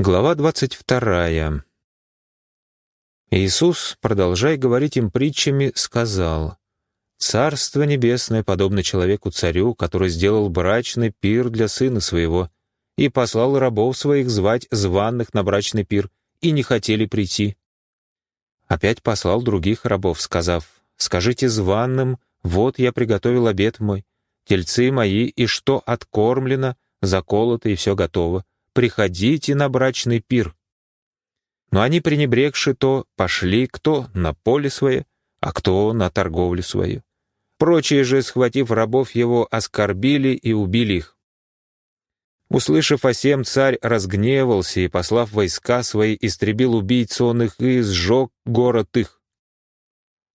Глава 22. Иисус, продолжая говорить им притчами, сказал, «Царство небесное подобно человеку-царю, который сделал брачный пир для сына своего, и послал рабов своих звать званных на брачный пир, и не хотели прийти. Опять послал других рабов, сказав, «Скажите званным, вот я приготовил обед мой, тельцы мои, и что откормлено, заколото и все готово, приходите на брачный пир». Но они, пренебрегши то, пошли кто на поле свое, а кто на торговлю свою. Прочие же, схватив рабов его, оскорбили и убили их. Услышав о сем, царь разгневался и, послав войска свои, истребил убийц он их и сжег город их.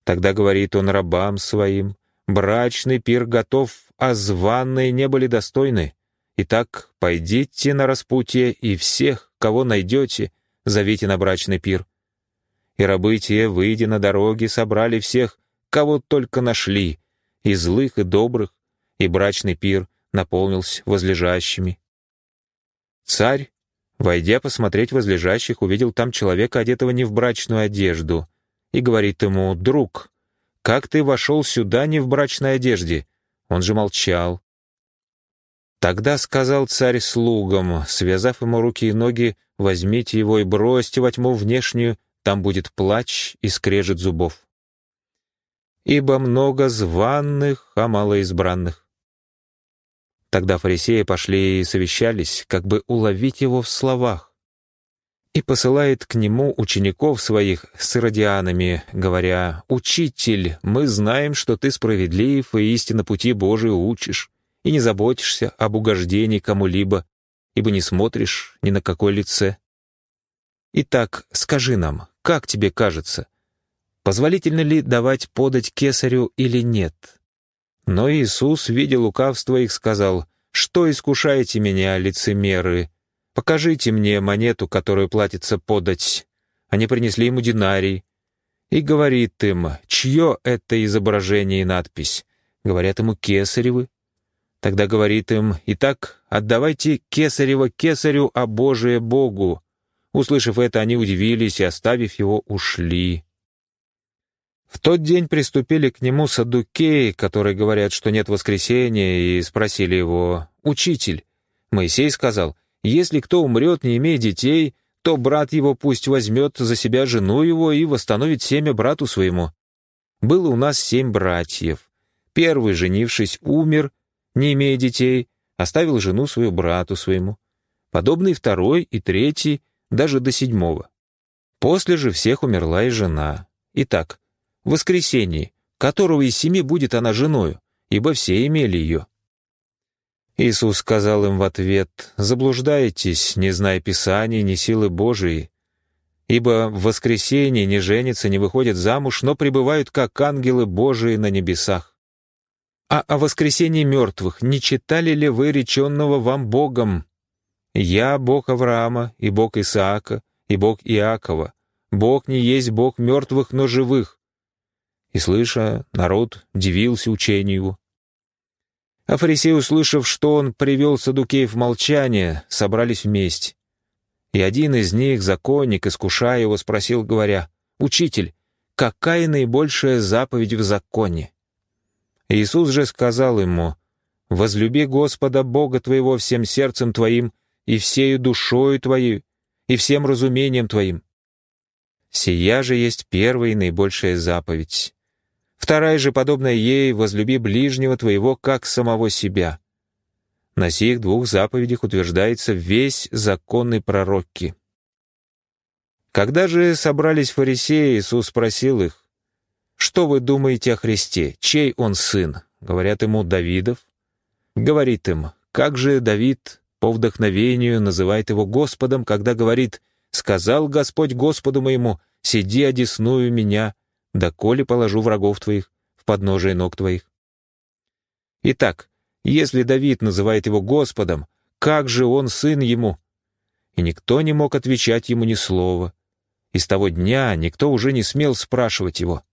Тогда говорит он рабам своим, брачный пир готов, а званные не были достойны. Итак, пойдите на распутье, и всех, кого найдете, зовите на брачный пир. И рабы те, выйдя на дороги, собрали всех, кого только нашли, и злых, и добрых, и брачный пир наполнился возлежащими. Царь, войдя посмотреть возлежащих, увидел там человека, одетого не в брачную одежду, и говорит ему, «Друг, как ты вошел сюда не в брачной одежде?» Он же молчал. Тогда сказал царь слугам, связав ему руки и ноги, возьмите его и бросьте во тьму внешнюю, там будет плач и скрежет зубов. Ибо много званных, а мало избранных. Тогда фарисеи пошли и совещались, как бы уловить его в словах. И посылает к нему учеников своих с иродианами, говоря, «Учитель, мы знаем, что ты справедлив и истинно пути Божию учишь и не заботишься об угождении кому-либо, ибо не смотришь ни на какое лице. Итак, скажи нам, как тебе кажется, позволительно ли давать подать кесарю или нет?» Но Иисус, видя лукавство их, сказал, «Что искушаете меня, лицемеры? Покажите мне монету, которую платится подать». Они принесли ему динарий. И говорит им, чье это изображение и надпись? Говорят ему, кесаревы. Тогда говорит им, «Итак, отдавайте кесарево кесарю, а Божие Богу». Услышав это, они удивились и, оставив его, ушли. В тот день приступили к нему садукеи, которые говорят, что нет воскресения, и спросили его, «Учитель». Моисей сказал, «Если кто умрет, не имея детей, то брат его пусть возьмет за себя жену его и восстановит семя брату своему». Было у нас семь братьев. Первый, женившись, умер, не имея детей, оставил жену свою брату своему. Подобный второй и третий, даже до седьмого. После же всех умерла и жена. Итак, в воскресенье, которого из семи будет она женою, ибо все имели ее. Иисус сказал им в ответ, «Заблуждаетесь, не зная Писаний, ни силы Божией, ибо в воскресенье не женятся, не выходят замуж, но пребывают как ангелы Божии на небесах. А о воскресении мертвых не читали ли вы реченного вам Богом? Я Бог Авраама, и Бог Исаака, и Бог Иакова. Бог не есть Бог мертвых, но живых. И, слыша, народ дивился учению. А фарисеи, услышав, что он привел Садукеев в молчание, собрались вместе. И один из них, законник, искушая его, спросил, говоря, «Учитель, какая наибольшая заповедь в законе?» Иисус же сказал ему, «Возлюби Господа Бога твоего всем сердцем твоим и всею душою твоей и всем разумением твоим». Сия же есть первая и наибольшая заповедь. Вторая же, подобная ей, возлюби ближнего твоего, как самого себя. На сих двух заповедях утверждается весь законный пророки. Когда же собрались фарисеи, Иисус спросил их, «Что вы думаете о Христе? Чей он сын?» Говорят ему «Давидов». Говорит им, как же Давид по вдохновению называет его Господом, когда говорит «Сказал Господь Господу моему, сиди одесную меня, доколе положу врагов твоих в подножие ног твоих». Итак, если Давид называет его Господом, как же он сын ему? И никто не мог отвечать ему ни слова. И с того дня никто уже не смел спрашивать его.